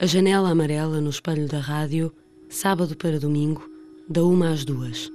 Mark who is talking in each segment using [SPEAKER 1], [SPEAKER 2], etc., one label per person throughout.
[SPEAKER 1] A janela amarela no espelho da rádio, sábado para domingo, da uma às duas.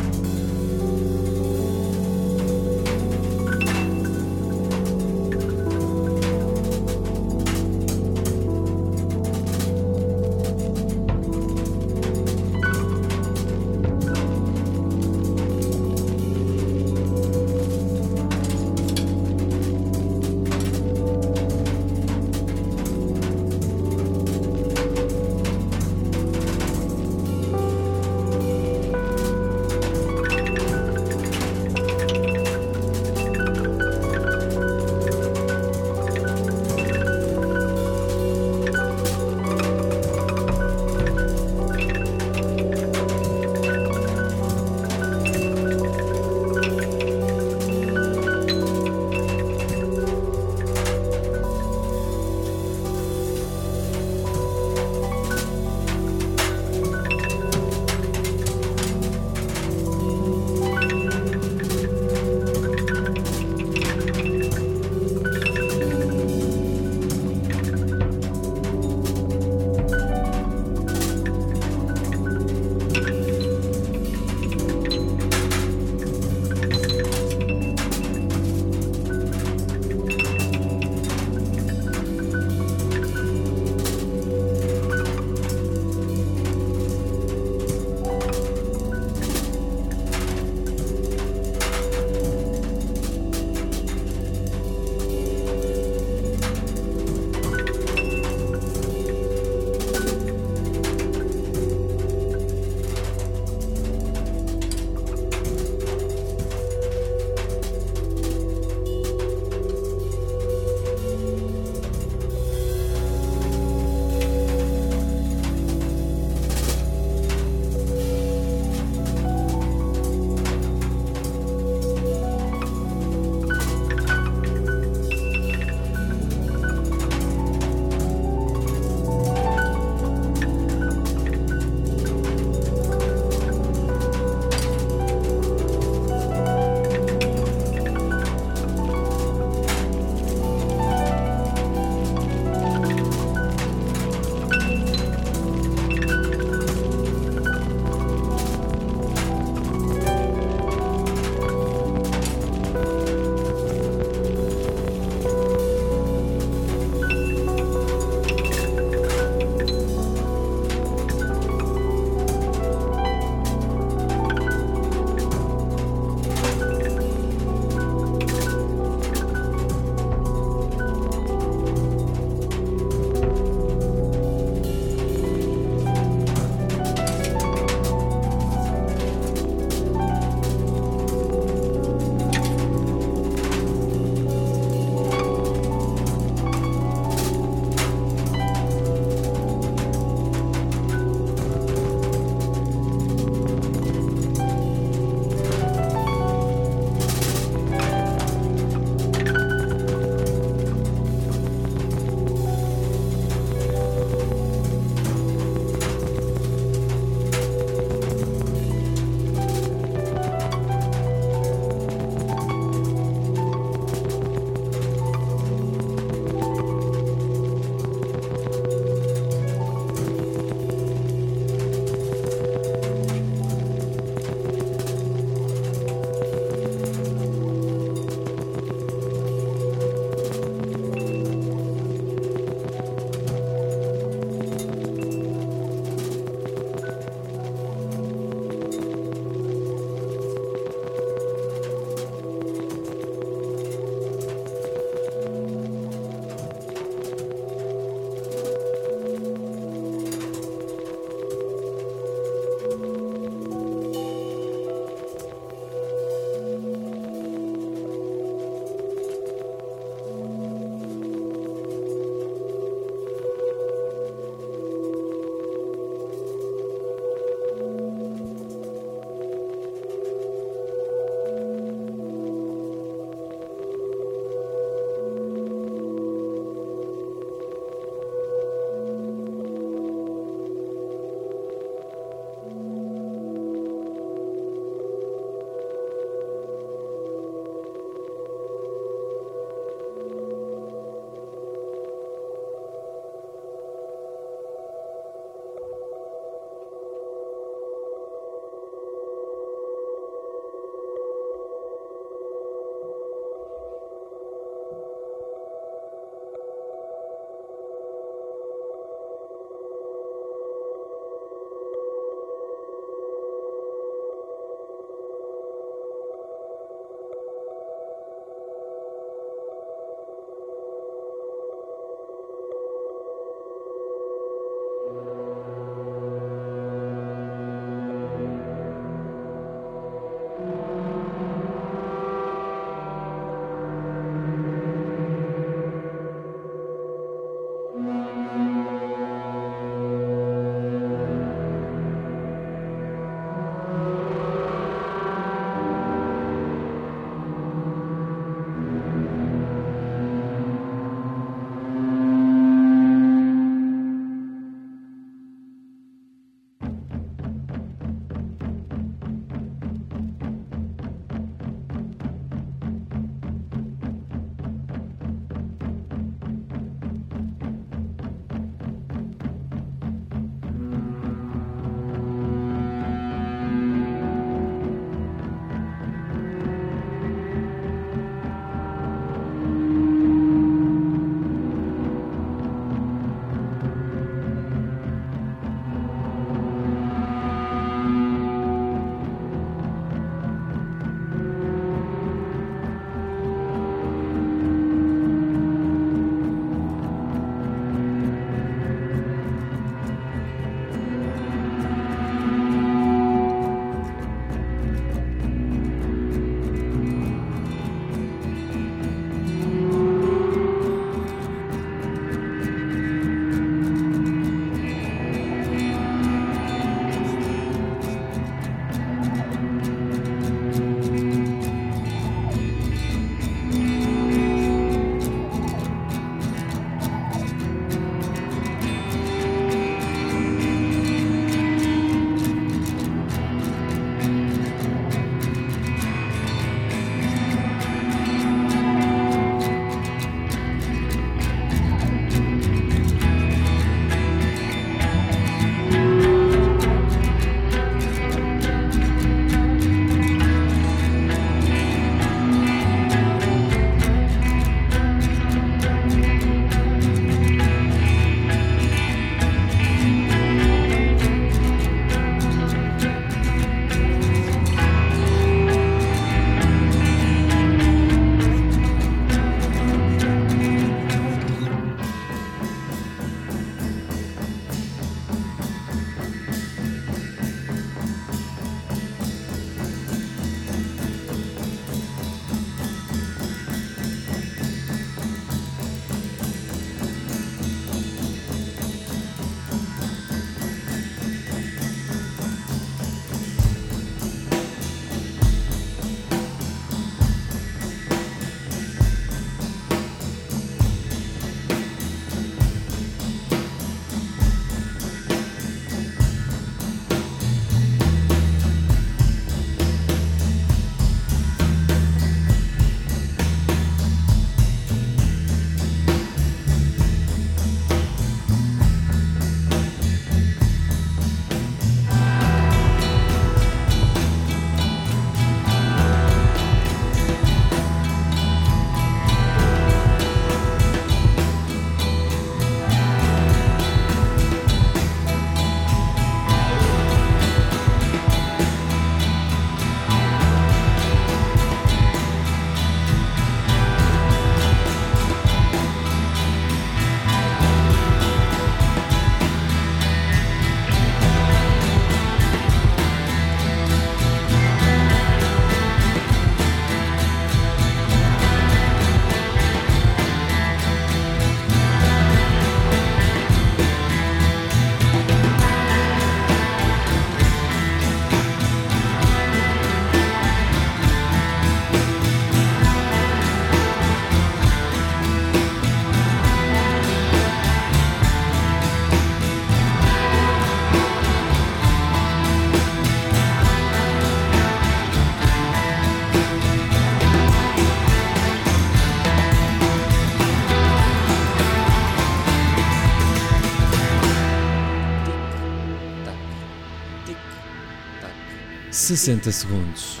[SPEAKER 2] 60 segundos.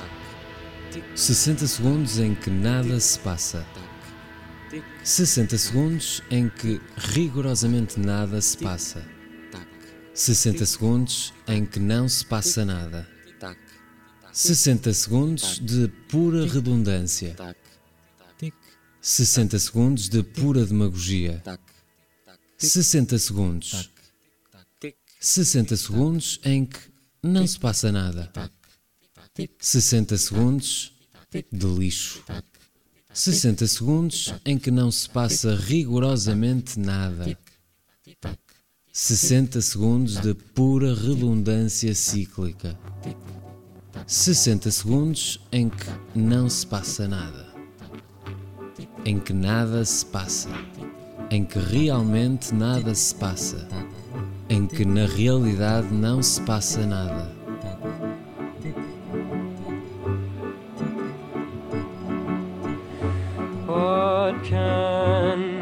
[SPEAKER 2] 60 segundos em que nada se passa. 60 segundos em que rigorosamente nada se passa. 60 segundos em que não se passa nada. 60 segundos de pura redundância. 60 segundos de pura demagogia. 60 segundos. 60 segundos em que não se passa nada. 60 segundos de lixo. 60 segundos em que não se passa rigorosamente nada. 60 segundos de pura redundância cíclica. 60 segundos em que não se passa nada. Em que nada se passa. Em que realmente nada se passa. Em que na realidade não se passa nada.
[SPEAKER 3] What can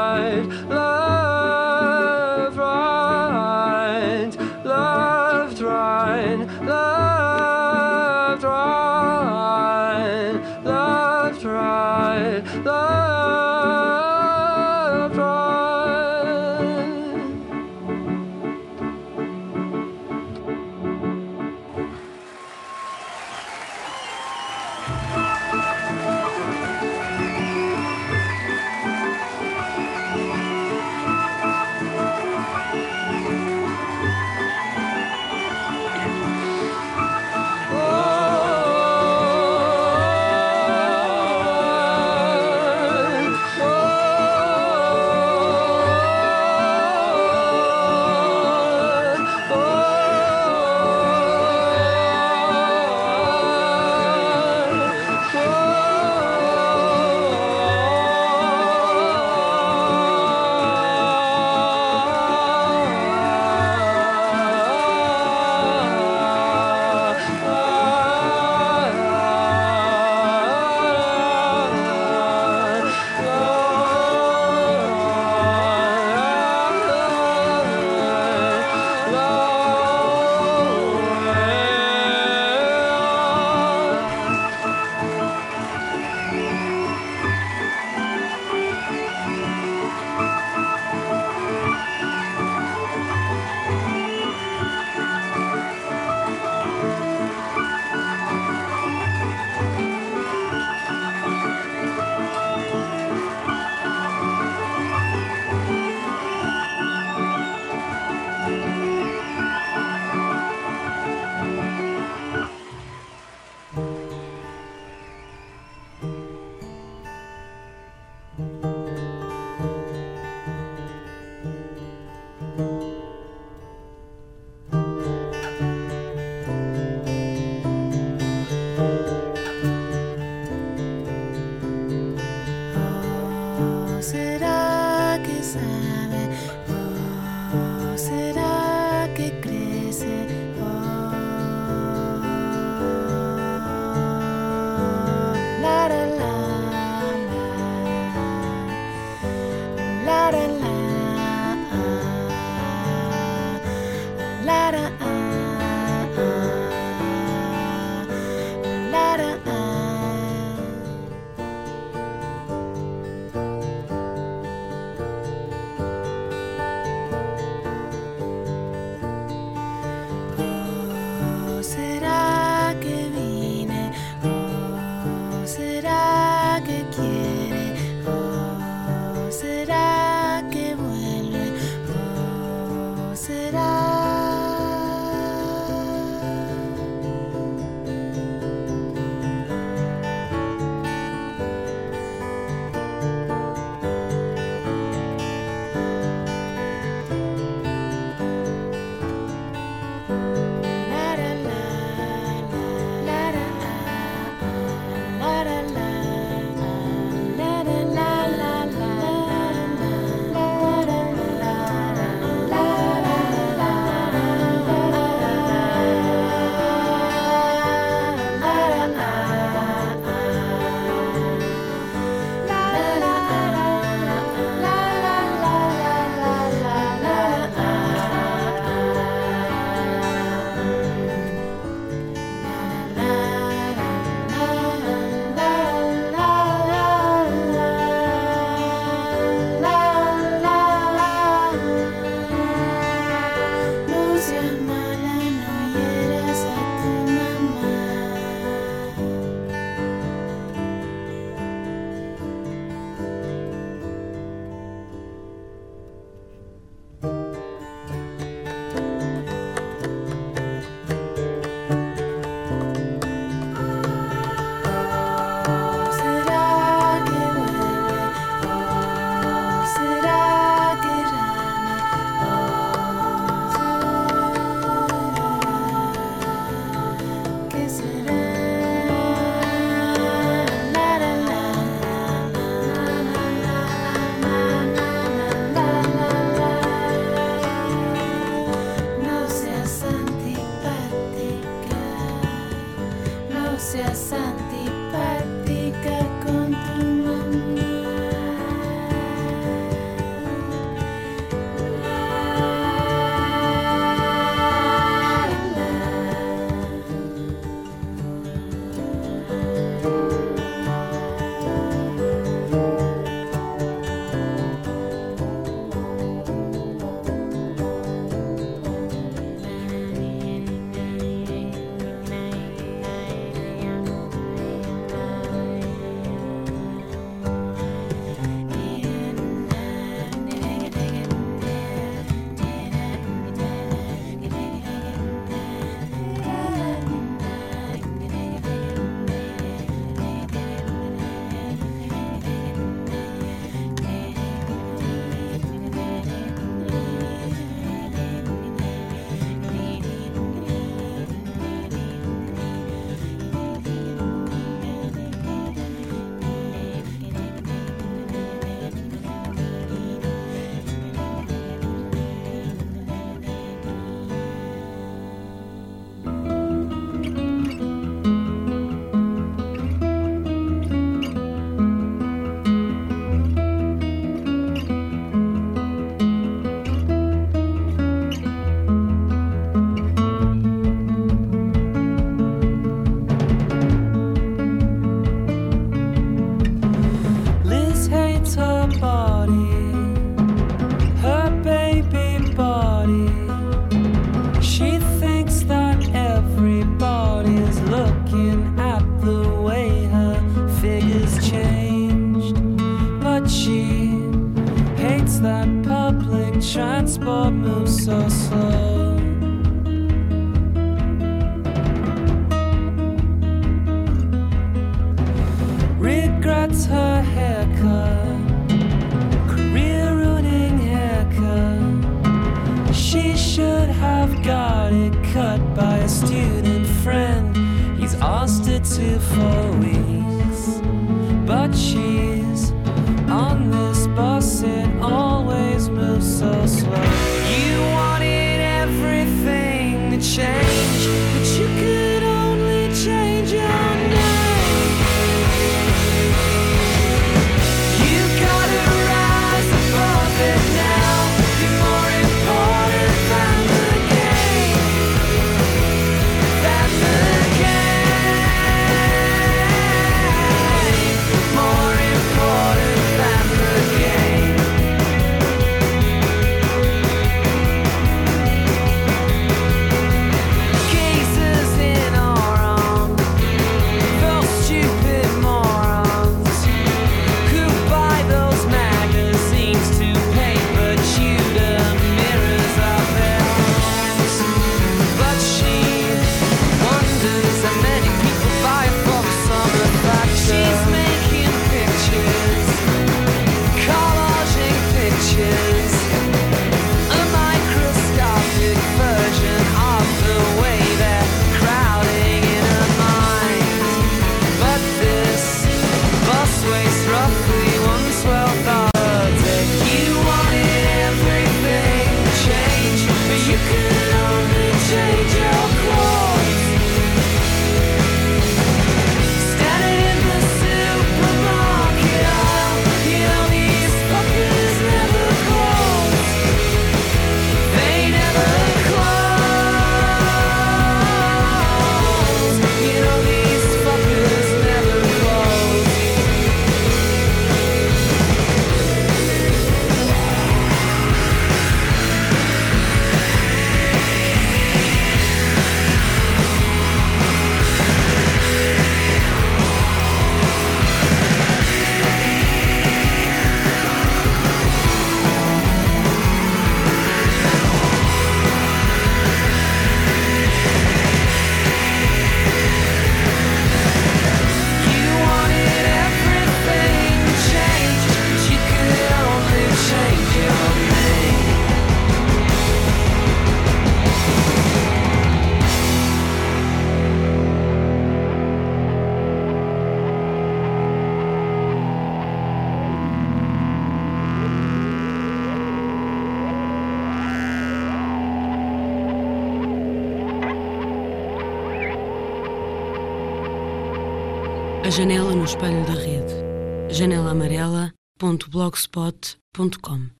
[SPEAKER 1] janelaamarela.blogspot.com